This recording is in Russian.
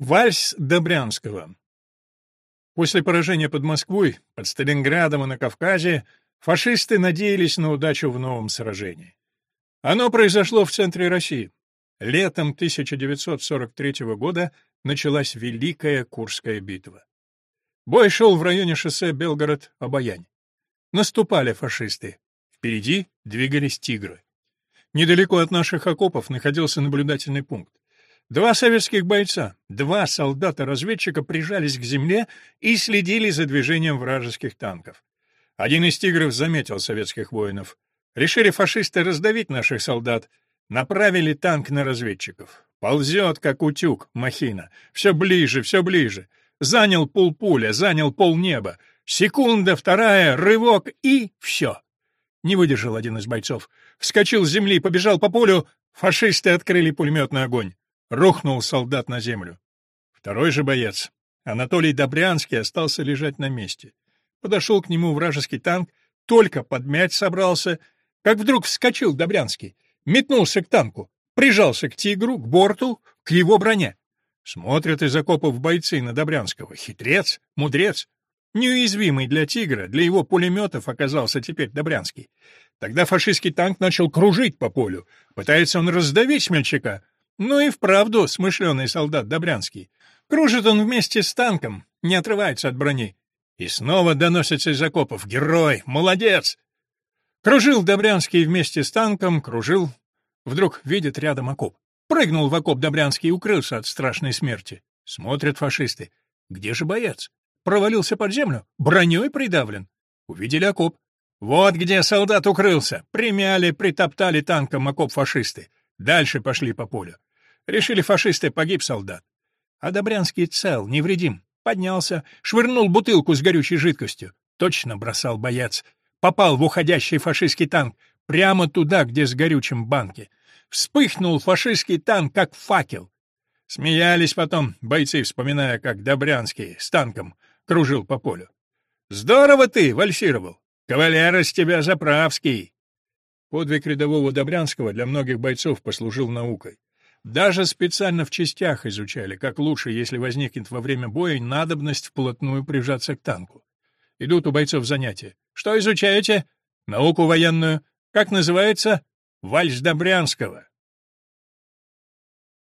Вальс Добрянского После поражения под Москвой, под Сталинградом и на Кавказе фашисты надеялись на удачу в новом сражении. Оно произошло в центре России. Летом 1943 года началась Великая Курская битва. Бой шел в районе шоссе Белгород-Обаянь. Наступали фашисты. Впереди двигались тигры. Недалеко от наших окопов находился наблюдательный пункт. Два советских бойца, два солдата-разведчика прижались к земле и следили за движением вражеских танков. Один из «Тигров» заметил советских воинов. Решили фашисты раздавить наших солдат. Направили танк на разведчиков. Ползет, как утюг, махина. Все ближе, все ближе. Занял полпуля, занял полнеба. Секунда, вторая, рывок и все. Не выдержал один из бойцов. Вскочил с земли, побежал по полю. Фашисты открыли пулеметный огонь. Рухнул солдат на землю. Второй же боец, Анатолий Добрянский, остался лежать на месте. Подошел к нему вражеский танк, только подмять собрался, как вдруг вскочил Добрянский, метнулся к танку, прижался к тигру, к борту, к его броне. Смотрят из окопов бойцы на Добрянского. Хитрец, мудрец. Неуязвимый для тигра, для его пулеметов оказался теперь Добрянский. Тогда фашистский танк начал кружить по полю. Пытается он раздавить смельчака, ну и вправду смышленый солдат Добрянский. Кружит он вместе с танком, не отрывается от брони. И снова доносится из окопов. Герой! Молодец! Кружил Добрянский вместе с танком, кружил. Вдруг видит рядом окоп. Прыгнул в окоп Добрянский и укрылся от страшной смерти. Смотрят фашисты. Где же боец? Провалился под землю, броней придавлен. Увидели окоп. Вот где солдат укрылся. Примяли, притоптали танком окоп фашисты. Дальше пошли по полю. Решили фашисты, погиб солдат. А Добрянский цел, невредим. Поднялся, швырнул бутылку с горючей жидкостью. Точно бросал боец. Попал в уходящий фашистский танк, прямо туда, где с горючим банки. Вспыхнул фашистский танк, как факел. Смеялись потом бойцы, вспоминая, как Добрянский с танком кружил по полю. «Здорово ты вальсировал! Кавалер из тебя заправский!» Подвиг рядового Добрянского для многих бойцов послужил наукой. Даже специально в частях изучали, как лучше, если возникнет во время боя надобность вплотную прижаться к танку. Идут у бойцов занятия. Что изучаете? Науку военную. Как называется? Вальс Добрянского.